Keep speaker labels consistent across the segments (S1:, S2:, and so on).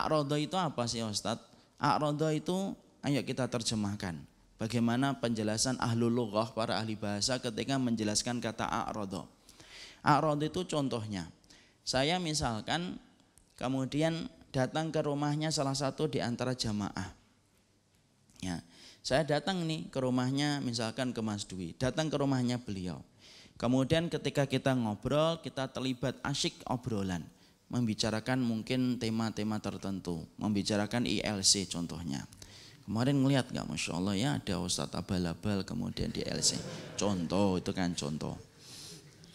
S1: A'rodo itu apa sih Ustadz? A'rodo itu ayo kita terjemahkan. Bagaimana penjelasan ahlul lughah para ahli bahasa ketika menjelaskan kata a'rodo. A'rodo itu contohnya. Saya misalkan kemudian datang ke rumahnya salah satu di antara jamaah. Ya, saya datang nih ke rumahnya misalkan ke Mas Dwi, datang ke rumahnya beliau. Kemudian ketika kita ngobrol, kita terlibat asyik obrolan membicarakan mungkin tema-tema tertentu, membicarakan ILC contohnya. Kemarin ngelihat nggak, masya Allah ya ada Ustadz abal-abal kemudian di ILC. Contoh itu kan contoh.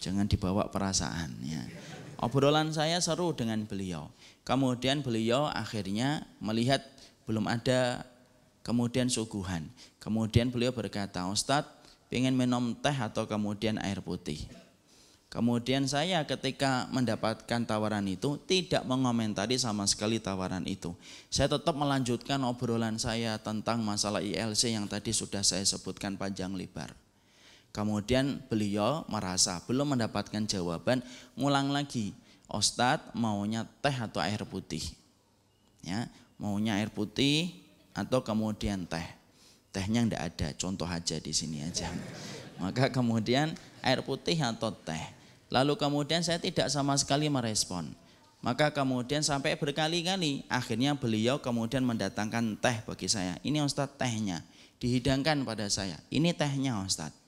S1: Jangan dibawa perasaan ya. Obrolan saya seru dengan beliau. Kemudian beliau akhirnya melihat belum ada kemudian suguhan. Kemudian beliau berkata, Ustadz pengen minum teh atau kemudian air putih. Kemudian saya ketika mendapatkan tawaran itu tidak mengomentari sama sekali tawaran itu. Saya tetap melanjutkan obrolan saya tentang masalah ILC yang tadi sudah saya sebutkan panjang lebar. Kemudian beliau merasa belum mendapatkan jawaban, ngulang lagi. Ustadz maunya teh atau air putih. Ya, maunya air putih atau kemudian teh. Tehnya enggak ada, contoh aja di sini aja. Maka kemudian air putih atau teh. Lalu kemudian saya tidak sama sekali merespon. Maka kemudian sampai berkali-kali akhirnya beliau kemudian mendatangkan teh bagi saya. Ini Ustadz tehnya. Dihidangkan pada saya. Ini tehnya Ustadz.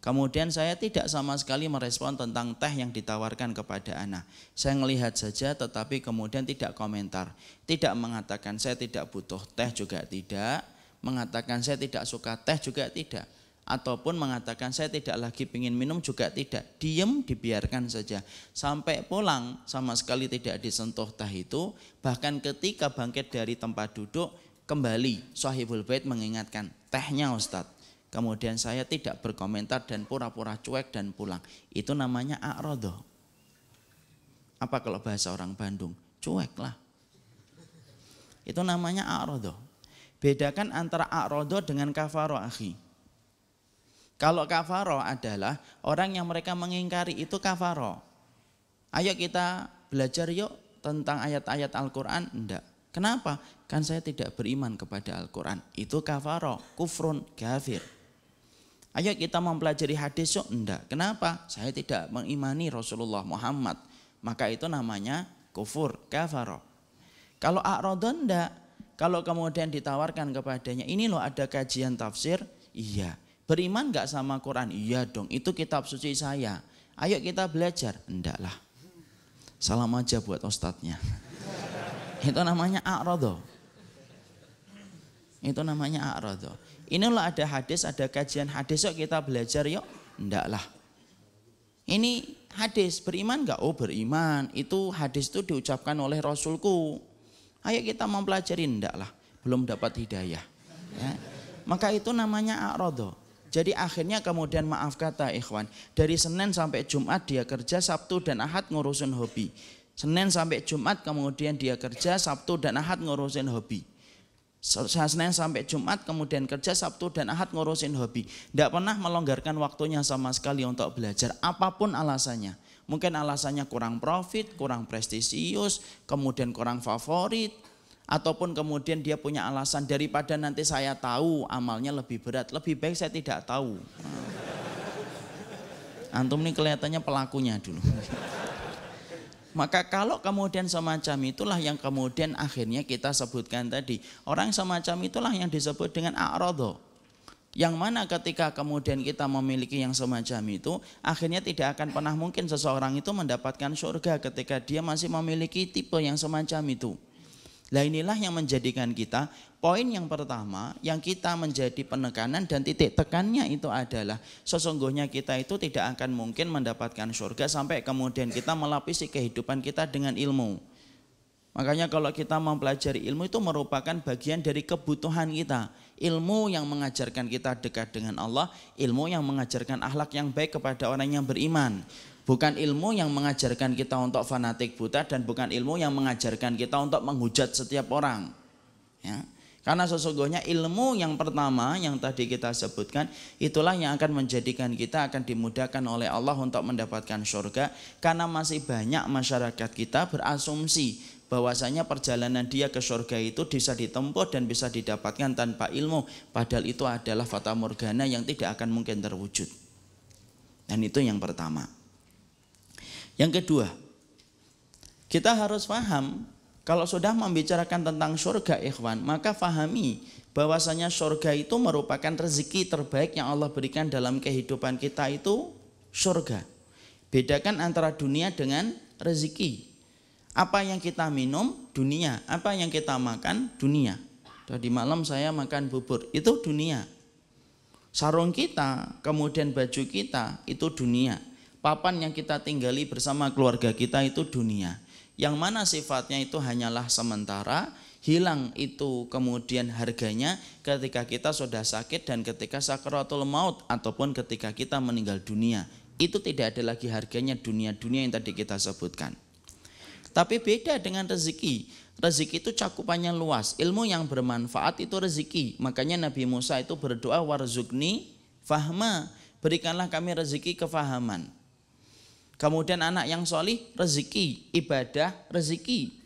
S1: Kemudian saya tidak sama sekali merespon tentang teh yang ditawarkan kepada anak. Saya melihat saja tetapi kemudian tidak komentar. Tidak mengatakan saya tidak butuh teh juga tidak. Mengatakan saya tidak suka teh juga tidak ataupun mengatakan saya tidak lagi ingin minum juga tidak. Diem dibiarkan saja. Sampai pulang sama sekali tidak disentuh tah itu bahkan ketika bangkit dari tempat duduk kembali sahibul bait mengingatkan tehnya Ustadz. Kemudian saya tidak berkomentar dan pura-pura cuek dan pulang. Itu namanya a'rodo apa kalau bahasa orang Bandung? Cuek lah itu namanya a'rodo bedakan antara a'rodo dengan kafaro akhi kalau kafaro adalah orang yang mereka mengingkari itu kafaro. Ayo kita belajar yuk tentang ayat-ayat Al-Quran. Enggak. Kenapa? Kan saya tidak beriman kepada Al-Quran. Itu kafaro, kufrun, kafir. Ayo kita mempelajari hadis yuk. Enggak. Kenapa? Saya tidak mengimani Rasulullah Muhammad. Maka itu namanya kufur, kafaro. Kalau a'rodon enggak. Kalau kemudian ditawarkan kepadanya, ini loh ada kajian tafsir, iya. Beriman gak sama Quran? Iya dong, itu kitab suci saya. Ayo kita belajar. Enggak lah. Salam aja buat ustadznya. itu namanya a'rodo. Itu namanya a'rodo. Ini loh ada hadis, ada kajian hadis, yuk kita belajar yuk. Enggak lah. Ini hadis, beriman gak? Oh beriman. Itu hadis itu diucapkan oleh Rasulku. Ayo kita mempelajari, enggak lah. Belum dapat hidayah. Ya. Maka itu namanya a'rodo. Jadi akhirnya kemudian maaf kata ikhwan, dari Senin sampai Jumat dia kerja, Sabtu dan Ahad ngurusin hobi. Senin sampai Jumat kemudian dia kerja, Sabtu dan Ahad ngurusin hobi. Senin sampai Jumat kemudian kerja, Sabtu dan Ahad ngurusin hobi. Tidak pernah melonggarkan waktunya sama sekali untuk belajar, apa pun alasannya. Mungkin alasannya kurang profit, kurang prestisius, kemudian kurang favorit, ataupun kemudian dia punya alasan daripada nanti saya tahu amalnya lebih berat, lebih baik saya tidak tahu. Antum ini kelihatannya pelakunya dulu. Maka kalau kemudian semacam itulah yang kemudian akhirnya kita sebutkan tadi. Orang semacam itulah yang disebut dengan a'rodo. Yang mana ketika kemudian kita memiliki yang semacam itu, akhirnya tidak akan pernah mungkin seseorang itu mendapatkan surga ketika dia masih memiliki tipe yang semacam itu. Nah inilah yang menjadikan kita poin yang pertama yang kita menjadi penekanan dan titik tekannya itu adalah sesungguhnya kita itu tidak akan mungkin mendapatkan surga sampai kemudian kita melapisi kehidupan kita dengan ilmu. Makanya kalau kita mempelajari ilmu itu merupakan bagian dari kebutuhan kita. Ilmu yang mengajarkan kita dekat dengan Allah, ilmu yang mengajarkan akhlak yang baik kepada orang yang beriman. Bukan ilmu yang mengajarkan kita untuk fanatik buta dan bukan ilmu yang mengajarkan kita untuk menghujat setiap orang. Ya. Karena sesungguhnya ilmu yang pertama yang tadi kita sebutkan itulah yang akan menjadikan kita akan dimudahkan oleh Allah untuk mendapatkan surga karena masih banyak masyarakat kita berasumsi bahwasanya perjalanan dia ke surga itu bisa ditempuh dan bisa didapatkan tanpa ilmu padahal itu adalah fata morgana yang tidak akan mungkin terwujud dan itu yang pertama yang kedua kita harus paham kalau sudah membicarakan tentang surga ikhwan, maka fahami bahwasanya surga itu merupakan rezeki terbaik yang Allah berikan dalam kehidupan kita itu surga. Bedakan antara dunia dengan rezeki. Apa yang kita minum dunia, apa yang kita makan dunia. Tadi malam saya makan bubur, itu dunia. Sarung kita, kemudian baju kita itu dunia. Papan yang kita tinggali bersama keluarga kita itu dunia yang mana sifatnya itu hanyalah sementara, hilang itu kemudian harganya ketika kita sudah sakit dan ketika sakaratul maut ataupun ketika kita meninggal dunia. Itu tidak ada lagi harganya dunia-dunia yang tadi kita sebutkan. Tapi beda dengan rezeki. Rezeki itu cakupannya luas. Ilmu yang bermanfaat itu rezeki. Makanya Nabi Musa itu berdoa warzugni fahma. Berikanlah kami rezeki kefahaman. Kemudian anak yang solih, rezeki, ibadah, rezeki.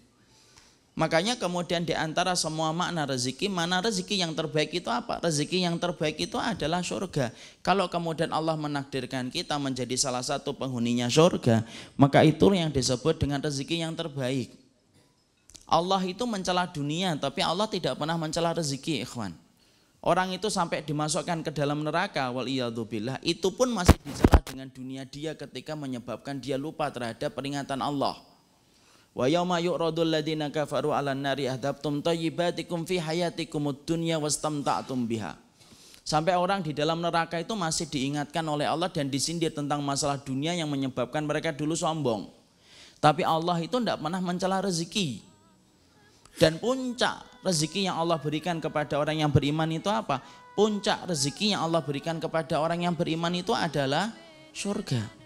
S1: Makanya kemudian di antara semua makna rezeki, mana rezeki yang terbaik itu apa? Rezeki yang terbaik itu adalah surga. Kalau kemudian Allah menakdirkan kita menjadi salah satu penghuninya surga, maka itu yang disebut dengan rezeki yang terbaik. Allah itu mencela dunia, tapi Allah tidak pernah mencela rezeki, ikhwan. Orang itu sampai dimasukkan ke dalam neraka wal billah itu pun masih dicela dengan dunia dia ketika menyebabkan dia lupa terhadap peringatan Allah. Wa yauma yu'radul kafaru 'alan nari ahdabtum thayyibatikum fi hayatikumud dunya biha. Sampai orang di dalam neraka itu masih diingatkan oleh Allah dan disindir tentang masalah dunia yang menyebabkan mereka dulu sombong. Tapi Allah itu tidak pernah mencela rezeki. Dan puncak rezeki yang Allah berikan kepada orang yang beriman itu apa? Puncak rezeki yang Allah berikan kepada orang yang beriman itu adalah surga.